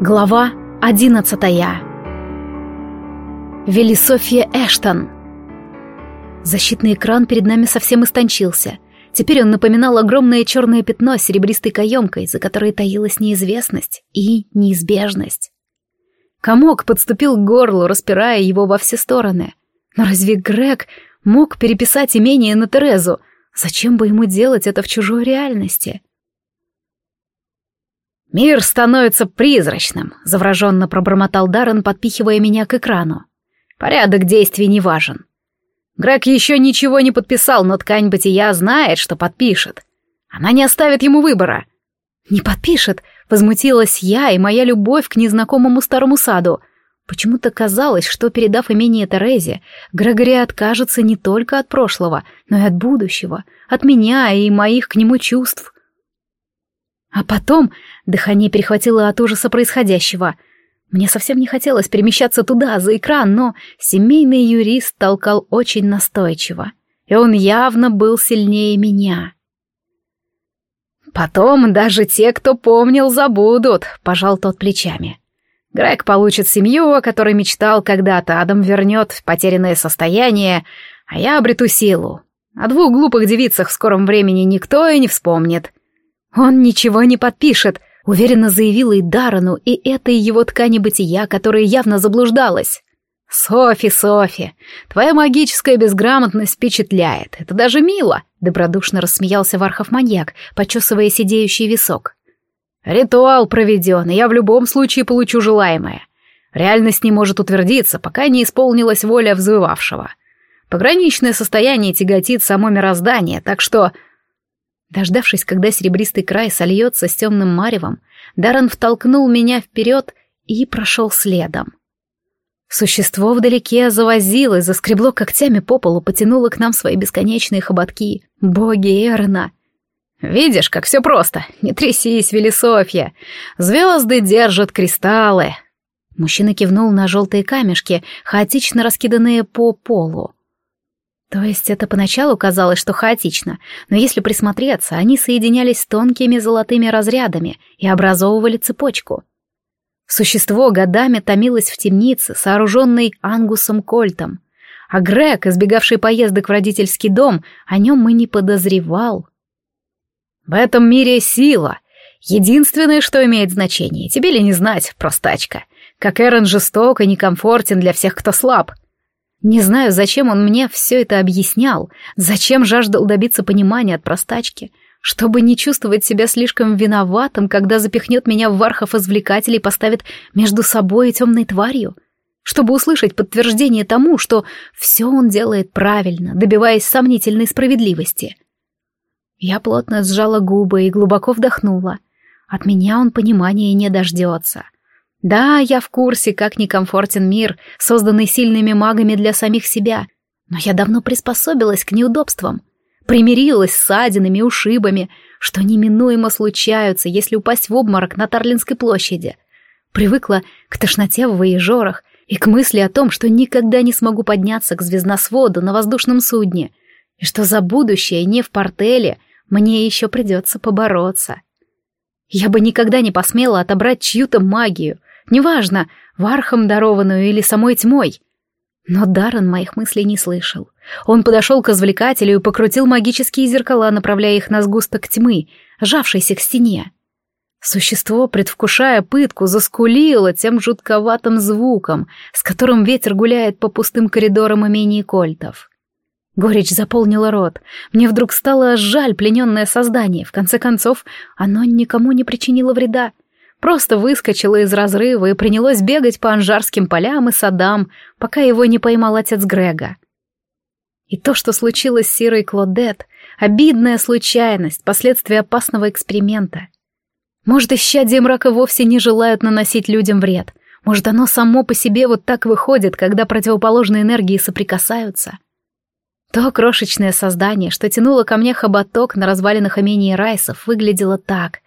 Глава одиннадцатая. Велисофия Эштон. Защитный экран перед нами совсем истончился. Теперь он напоминал огромное черное пятно с серебристой каемкой, за которой таилась неизвестность и неизбежность. Комок подступил к горлу, распирая его во все стороны. Но разве Грег мог переписать имение на Терезу? Зачем бы ему делать это в чужой реальности? — «Мир становится призрачным», — завраженно пробормотал Даррен, подпихивая меня к экрану. «Порядок действий не важен. Грег еще ничего не подписал, но ткань бытия знает, что подпишет. Она не оставит ему выбора». «Не подпишет», — возмутилась я и моя любовь к незнакомому старому саду. Почему-то казалось, что, передав имение Терезе, Грегори откажется не только от прошлого, но и от будущего, от меня и моих к нему чувств. А потом дыхание перехватило от ужаса происходящего. Мне совсем не хотелось перемещаться туда, за экран, но семейный юрист толкал очень настойчиво. И он явно был сильнее меня. «Потом даже те, кто помнил, забудут», — пожал тот плечами. Грег получит семью, о которой мечтал когда-то, Адам вернет потерянное состояние, а я обрету силу. О двух глупых девицах в скором времени никто и не вспомнит. «Он ничего не подпишет», — уверенно заявила и Дарану, и этой его ткани бытия, которая явно заблуждалась. «Софи, Софи, твоя магическая безграмотность впечатляет. Это даже мило», — добродушно рассмеялся Вархов-маньяк, почесывая сидеющий висок. «Ритуал проведен, и я в любом случае получу желаемое. Реальность не может утвердиться, пока не исполнилась воля взвывавшего. Пограничное состояние тяготит само мироздание, так что Дождавшись, когда серебристый край сольется с темным маревом, Даррен втолкнул меня вперед и прошел следом. Существо вдалеке завозилось, заскребло когтями по полу, потянуло к нам свои бесконечные хоботки. Боги Эрна! «Видишь, как все просто. Не трясись, Велисофья. Звезды держат кристаллы». Мужчина кивнул на желтые камешки, хаотично раскиданные по полу. То есть это поначалу казалось, что хаотично, но если присмотреться, они соединялись тонкими золотыми разрядами и образовывали цепочку. Существо годами томилось в темнице, сооруженной ангусом Кольтом, а Грег, избегавший поездок в родительский дом, о нем мы не подозревал. «В этом мире сила. Единственное, что имеет значение. Тебе ли не знать, простачка? Как Эрон жесток и некомфортен для всех, кто слаб». Не знаю, зачем он мне все это объяснял, зачем жаждал добиться понимания от простачки, чтобы не чувствовать себя слишком виноватым, когда запихнет меня в вархов извлекателей и поставит между собой и темной тварью, чтобы услышать подтверждение тому, что все он делает правильно, добиваясь сомнительной справедливости. Я плотно сжала губы и глубоко вдохнула. От меня он понимания не дождется. Да, я в курсе, как некомфортен мир, созданный сильными магами для самих себя, но я давно приспособилась к неудобствам, примирилась с ссадинами и ушибами, что неминуемо случаются, если упасть в обморок на Тарлинской площади. Привыкла к тошноте в воежорах и к мысли о том, что никогда не смогу подняться к звездносводу на воздушном судне, и что за будущее не в портеле мне еще придется побороться. Я бы никогда не посмела отобрать чью-то магию, Неважно, вархом дарованную или самой тьмой. Но Даррен моих мыслей не слышал. Он подошел к извлекателю и покрутил магические зеркала, направляя их на сгусток тьмы, сжавшийся к стене. Существо, предвкушая пытку, заскулило тем жутковатым звуком, с которым ветер гуляет по пустым коридорам имений кольтов. Горечь заполнила рот. Мне вдруг стало жаль плененное создание. В конце концов, оно никому не причинило вреда. Просто выскочила из разрыва и принялось бегать по анжарским полям и садам, пока его не поймал отец Грега. И то, что случилось с Сирой Клодет, обидная случайность, последствия опасного эксперимента. Может, исчадия мрака вовсе не желают наносить людям вред. Может, оно само по себе вот так выходит, когда противоположные энергии соприкасаются. То крошечное создание, что тянуло ко мне хоботок на развалинах имении Райсов, выглядело так,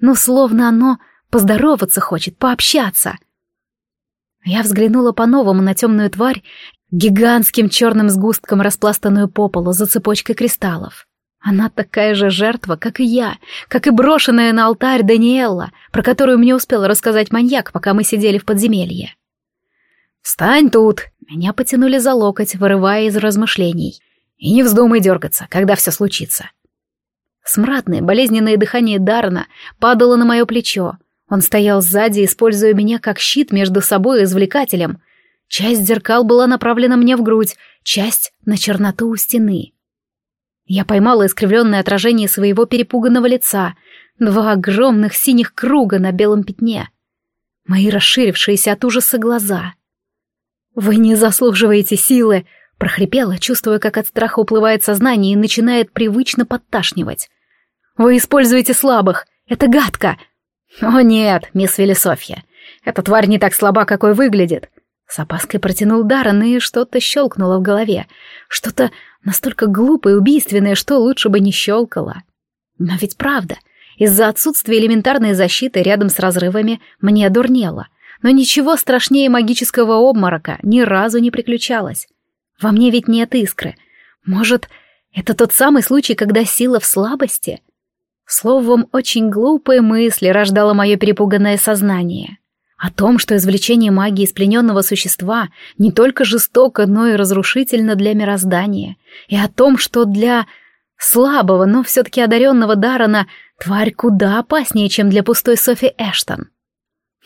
ну, словно оно Поздороваться хочет, пообщаться. Я взглянула по-новому на темную тварь, гигантским черным сгустком распластанную по полу за цепочкой кристаллов. Она такая же жертва, как и я, как и брошенная на алтарь Даниэлла, про которую мне успел рассказать маньяк, пока мы сидели в подземелье. «Встань тут!» Меня потянули за локоть, вырывая из размышлений. «И не вздумай дергаться, когда все случится». Смрадное, болезненное дыхание Дарна падало на мое плечо. Он стоял сзади, используя меня как щит между собой и извлекателем. Часть зеркал была направлена мне в грудь, часть — на черноту у стены. Я поймала искривленное отражение своего перепуганного лица, два огромных синих круга на белом пятне. Мои расширившиеся от ужаса глаза. «Вы не заслуживаете силы!» — прохрипела, чувствуя, как от страха уплывает сознание и начинает привычно подташнивать. «Вы используете слабых! Это гадко!» «О нет, мисс Велисофья, эта тварь не так слаба, какой выглядит. С опаской протянул Даррен, и что-то щелкнуло в голове. Что-то настолько глупое и убийственное, что лучше бы не щелкало. Но ведь правда, из-за отсутствия элементарной защиты рядом с разрывами мне дурнело. Но ничего страшнее магического обморока ни разу не приключалось. Во мне ведь нет искры. Может, это тот самый случай, когда сила в слабости? Словом, очень глупые мысли рождало мое перепуганное сознание. О том, что извлечение магии из плененного существа не только жестоко, но и разрушительно для мироздания. И о том, что для слабого, но все-таки одаренного Дарана тварь куда опаснее, чем для пустой Софи Эштон.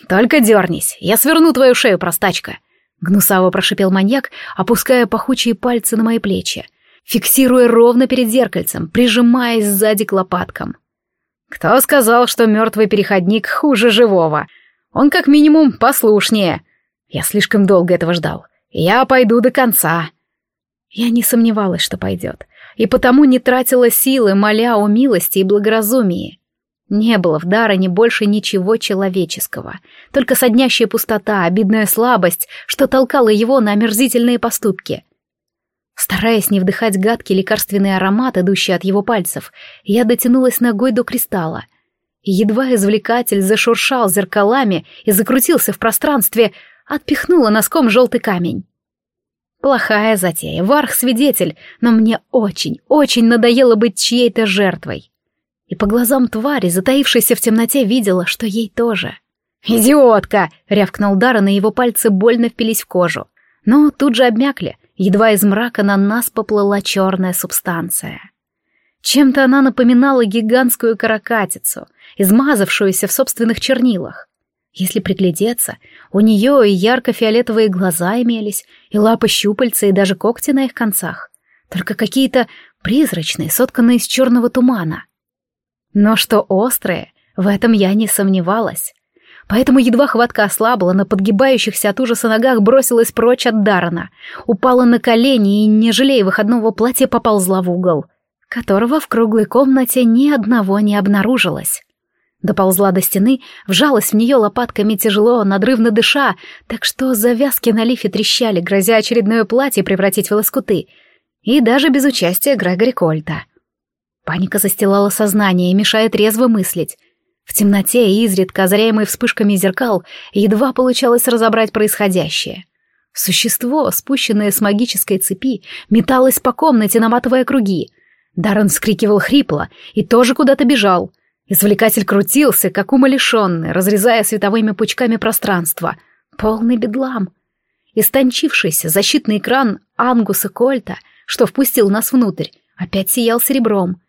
«Только дернись, я сверну твою шею, простачка!» Гнусаво прошипел маньяк, опуская пахучие пальцы на мои плечи, фиксируя ровно перед зеркальцем, прижимаясь сзади к лопаткам. «Кто сказал, что мертвый переходник хуже живого?» Он как минимум послушнее. Я слишком долго этого ждал. Я пойду до конца. Я не сомневалась, что пойдет, и потому не тратила силы, моля о милости и благоразумии. Не было в Дароне больше ничего человеческого, только соднящая пустота, обидная слабость, что толкала его на омерзительные поступки. Стараясь не вдыхать гадкий лекарственный аромат, идущий от его пальцев, я дотянулась ногой до кристалла — едва извлекатель зашуршал зеркалами и закрутился в пространстве, отпихнула носком желтый камень. Плохая затея, Варх-свидетель, но мне очень, очень надоело быть чьей-то жертвой. И по глазам твари, затаившейся в темноте, видела, что ей тоже. «Идиотка!» — рявкнул Дара, на его пальцы больно впились в кожу. Но тут же обмякли, едва из мрака на нас поплыла черная субстанция. Чем-то она напоминала гигантскую каракатицу, измазавшуюся в собственных чернилах. Если приглядеться, у нее и ярко-фиолетовые глаза имелись, и лапы-щупальца, и даже когти на их концах. Только какие-то призрачные, сотканные из черного тумана. Но что острые, в этом я не сомневалась. Поэтому едва хватка ослабла, на подгибающихся от ужаса ногах бросилась прочь от Дарана, упала на колени и, не жалея выходного платья, поползла в угол — которого в круглой комнате ни одного не обнаружилось. Доползла до стены, вжалась в нее лопатками тяжело, надрывно дыша, так что завязки на лифе трещали, грозя очередное платье превратить в лоскуты. И даже без участия Грегори Кольта. Паника застилала сознание, мешая трезво мыслить. В темноте, изредка озаряемой вспышками зеркал, едва получалось разобрать происходящее. Существо, спущенное с магической цепи, металось по комнате, наматывая круги — Даррен вскрикивал хрипло и тоже куда-то бежал. Извлекатель крутился, как умалишенный, разрезая световыми пучками пространство. Полный бедлам. Истончившийся защитный экран Ангуса Кольта, что впустил нас внутрь, опять сиял серебром.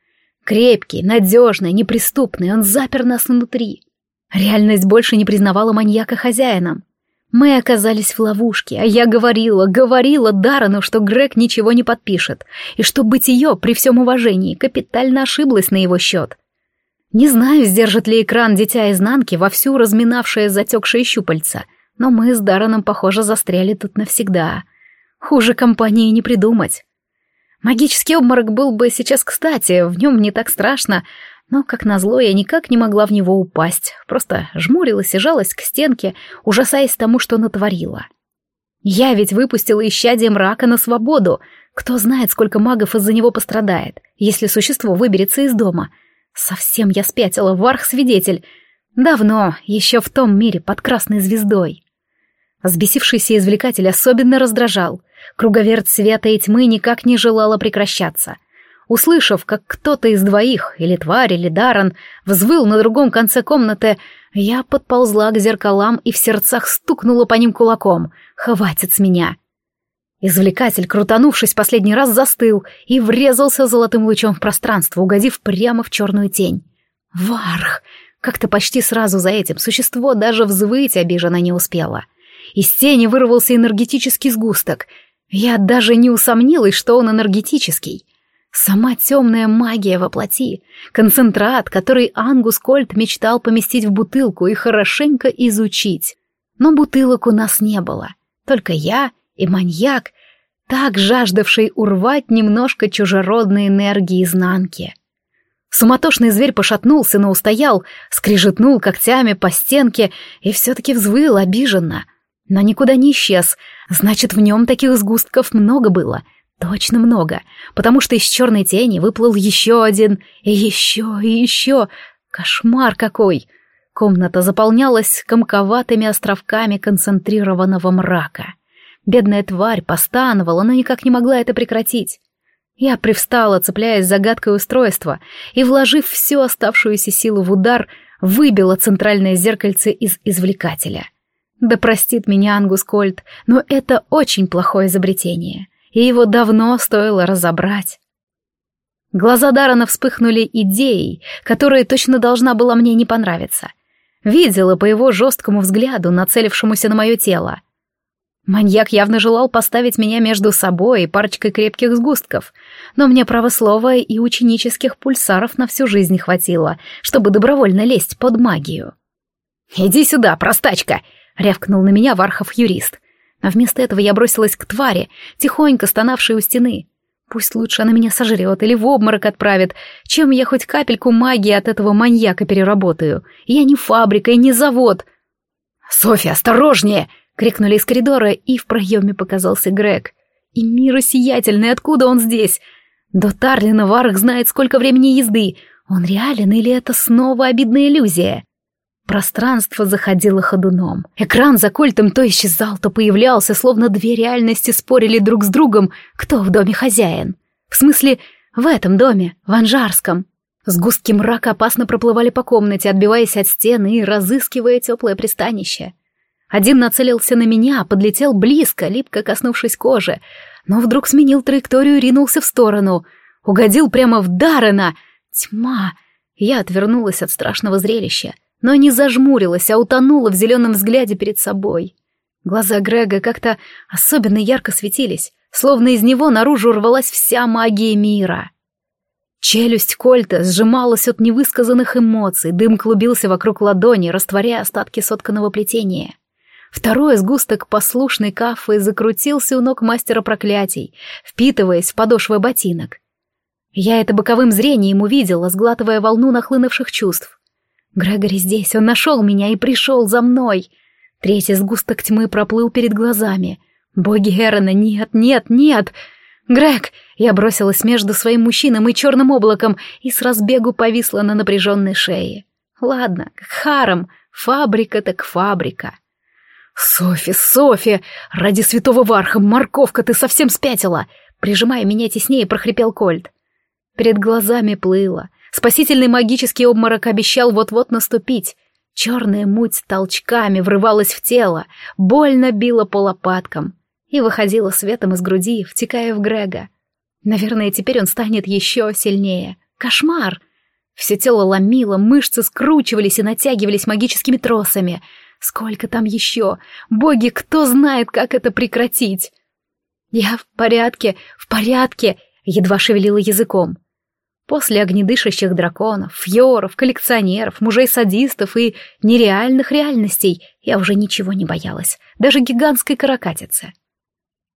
Крепкий, надежный, неприступный, он запер нас внутри. Реальность больше не признавала маньяка хозяином. Мы оказались в ловушке, а я говорила, говорила Дарану, что Грег ничего не подпишет, и что быть ее, при всем уважении, капитально ошиблась на его счет. Не знаю, сдержит ли экран дитя изнанки, вовсю разминавшее затекшие щупальца, но мы с Дараном, похоже, застряли тут навсегда. Хуже компании не придумать. Магический обморок был бы сейчас кстати, в нем не так страшно, но, как назло, я никак не могла в него упасть, просто жмурилась и жалась к стенке, ужасаясь тому, что натворила. Я ведь выпустила исчадие мрака на свободу. Кто знает, сколько магов из-за него пострадает, если существо выберется из дома. Совсем я спятила, варх-свидетель. Давно, еще в том мире, под красной звездой. Взбесившийся извлекатель особенно раздражал. Круговерть света и тьмы никак не желала прекращаться — Услышав, как кто-то из двоих, или тварь, или Даррен, взвыл на другом конце комнаты, я подползла к зеркалам и в сердцах стукнула по ним кулаком. «Хватит с меня!» Извлекатель, крутанувшись последний раз, застыл и врезался золотым лучом в пространство, угодив прямо в черную тень. «Варх!» Как-то почти сразу за этим существо даже взвыть обиженно не успело. Из тени вырвался энергетический сгусток. Я даже не усомнилась, что он энергетический. Сама темная магия воплоти, концентрат, который Ангус Кольт мечтал поместить в бутылку и хорошенько изучить. Но бутылок у нас не было. Только я и маньяк, так жаждавший урвать немножко чужеродной энергии изнанки. Суматошный зверь пошатнулся, но устоял, скрижетнул когтями по стенке и все-таки взвыл обиженно. Но никуда не исчез, значит, в нем таких сгустков много было, точно много, потому что из черной тени выплыл еще один, и еще, и еще. Кошмар какой! Комната заполнялась комковатыми островками концентрированного мрака. Бедная тварь постановала, но никак не могла это прекратить. Я привстала, цепляясь за гадкое устройство, и, вложив всю оставшуюся силу в удар, выбила центральное зеркальце из извлекателя. Да простит меня Ангус Кольт, но это очень плохое изобретение, и его давно стоило разобрать. Глаза Дарана вспыхнули идеей, которая точно должна была мне не понравиться. Видела по его жесткому взгляду, нацелившемуся на мое тело. Маньяк явно желал поставить меня между собой и парочкой крепких сгустков, но мне правослова и ученических пульсаров на всю жизнь хватило, чтобы добровольно лезть под магию. «Иди сюда, простачка!» — рявкнул на меня Вархов-юрист. А вместо этого я бросилась к твари, тихонько стонавшей у стены. Пусть лучше она меня сожрет или в обморок отправит, чем я хоть капельку магии от этого маньяка переработаю. Я не фабрика и не завод. «Софья, осторожнее!» Крикнули из коридора, и в проеме показался Грег. И мир сиятельный, откуда он здесь? До Тарлина Варх знает, сколько времени езды. Он реален или это снова обидная иллюзия? Пространство заходило ходуном. Экран за кольтом то исчезал, то появлялся, словно две реальности спорили друг с другом, кто в доме хозяин. В смысле, в этом доме, в Анжарском. Сгустки мрака опасно проплывали по комнате, отбиваясь от стены и разыскивая теплое пристанище. Один нацелился на меня, подлетел близко, липко коснувшись кожи, но вдруг сменил траекторию и ринулся в сторону. Угодил прямо в Даррена. Тьма! Я отвернулась от страшного зрелища, но не зажмурилась, а утонула в зеленом взгляде перед собой. Глаза Грега как-то особенно ярко светились, словно из него наружу рвалась вся магия мира. Челюсть Кольта сжималась от невысказанных эмоций, дым клубился вокруг ладони, растворяя остатки сотканного плетения. Второй сгусток послушной кафы закрутился у ног мастера проклятий, впитываясь в подошвы ботинок. Я это боковым зрением увидела, сглатывая волну нахлынувших чувств. Грегори здесь, он нашел меня и пришел за мной. Третий сгусток тьмы проплыл перед глазами. Боги Эрона, нет, нет, нет! Грег! Я бросилась между своим мужчином и черным облаком и с разбегу повисла на напряженной шее. Ладно, к харам, фабрика так фабрика. «Софи, Софи! Ради святого Варха, морковка, ты совсем спятила!» Прижимая меня теснее, прохрипел Кольт. Перед глазами плыло. Спасительный магический обморок обещал вот-вот наступить. Черная муть толчками врывалась в тело, больно била по лопаткам и выходила светом из груди, втекая в Грега. Наверное, теперь он станет еще сильнее. Кошмар! Все тело ломило, мышцы скручивались и натягивались магическими тросами — Сколько там еще? Боги, кто знает, как это прекратить? Я в порядке, в порядке, едва шевелила языком. После огнедышащих драконов, фьоров, коллекционеров, мужей-садистов и нереальных реальностей я уже ничего не боялась, даже гигантской каракатицы.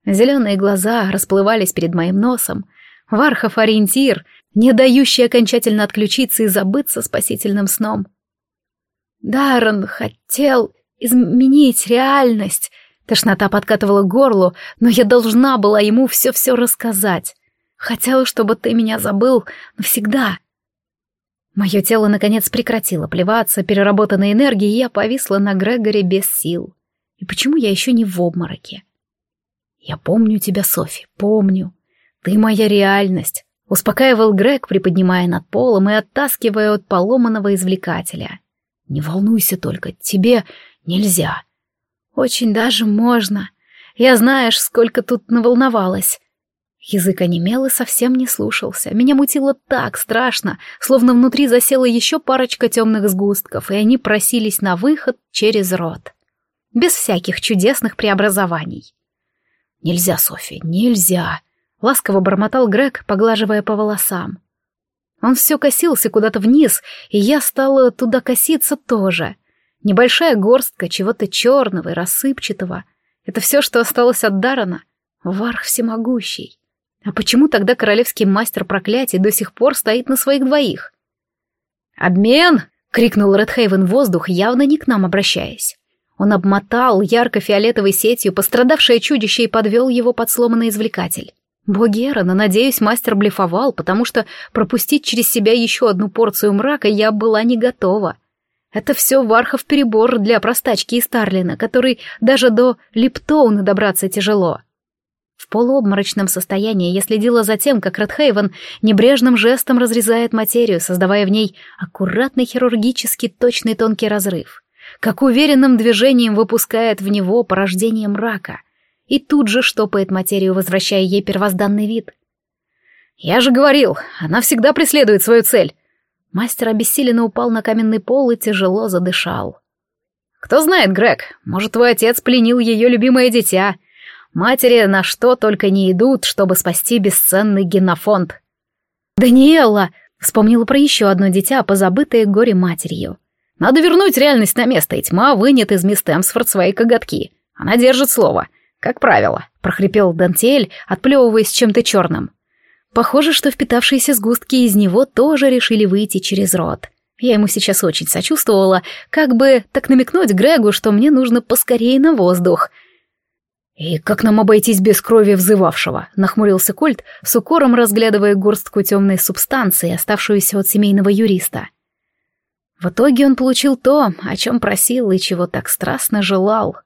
Зеленые глаза расплывались перед моим носом. Вархов ориентир, не дающий окончательно отключиться и забыться спасительным сном. Даррен хотел изменить реальность. Тошнота подкатывала к горлу, но я должна была ему все-все рассказать. Хотела, чтобы ты меня забыл навсегда. Мое тело, наконец, прекратило плеваться переработанной энергией, и я повисла на Грегоре без сил. И почему я еще не в обмороке? Я помню тебя, Софи, помню. Ты моя реальность, Успокаивал Грег, приподнимая над полом и оттаскивая от поломанного извлекателя. «Не волнуйся только, тебе нельзя». «Очень даже можно. Я знаешь, сколько тут наволновалась». Язык онемел и совсем не слушался. Меня мутило так страшно, словно внутри засела еще парочка темных сгустков, и они просились на выход через рот. Без всяких чудесных преобразований. «Нельзя, Софи, нельзя!» — ласково бормотал Грег, поглаживая по волосам. Он все косился куда-то вниз, и я стала туда коситься тоже. Небольшая горстка чего-то черного и рассыпчатого. Это все, что осталось от Дарана. Варх всемогущий. А почему тогда королевский мастер проклятий до сих пор стоит на своих двоих? «Обмен!» — крикнул Редхейвен в воздух, явно не к нам обращаясь. Он обмотал ярко-фиолетовой сетью пострадавшее чудище и подвел его под сломанный извлекатель. Боги Эрона, надеюсь, мастер блефовал, потому что пропустить через себя еще одну порцию мрака я была не готова. Это все Вархов перебор для простачки и Старлина, который даже до Липтоуна добраться тяжело. В полуобморочном состоянии я следила за тем, как Редхейвен небрежным жестом разрезает материю, создавая в ней аккуратный хирургически точный тонкий разрыв как уверенным движением выпускает в него порождение мрака и тут же штопает материю, возвращая ей первозданный вид. «Я же говорил, она всегда преследует свою цель!» Мастер обессиленно упал на каменный пол и тяжело задышал. «Кто знает, Грег, может, твой отец пленил ее любимое дитя. Матери на что только не идут, чтобы спасти бесценный генофонд». «Даниэлла!» — вспомнила про еще одно дитя, позабытое горе матерью. Надо вернуть реальность на место, и тьма вынет из мисс Темсфорд свои коготки. Она держит слово. Как правило, прохрипел Дантель, отплевываясь чем-то черным. Похоже, что впитавшиеся сгустки из него тоже решили выйти через рот. Я ему сейчас очень сочувствовала, как бы так намекнуть Грегу, что мне нужно поскорее на воздух. «И как нам обойтись без крови взывавшего?» — нахмурился Кольт, с укором разглядывая горстку темной субстанции, оставшуюся от семейного юриста. В итоге он получил то, о чем просил и чего так страстно желал.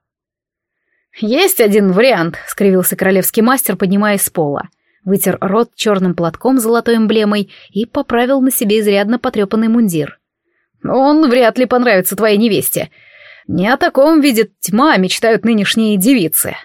«Есть один вариант», — скривился королевский мастер, поднимаясь с пола. Вытер рот черным платком с золотой эмблемой и поправил на себе изрядно потрепанный мундир. «Он вряд ли понравится твоей невесте. Не о таком видит тьма мечтают нынешние девицы».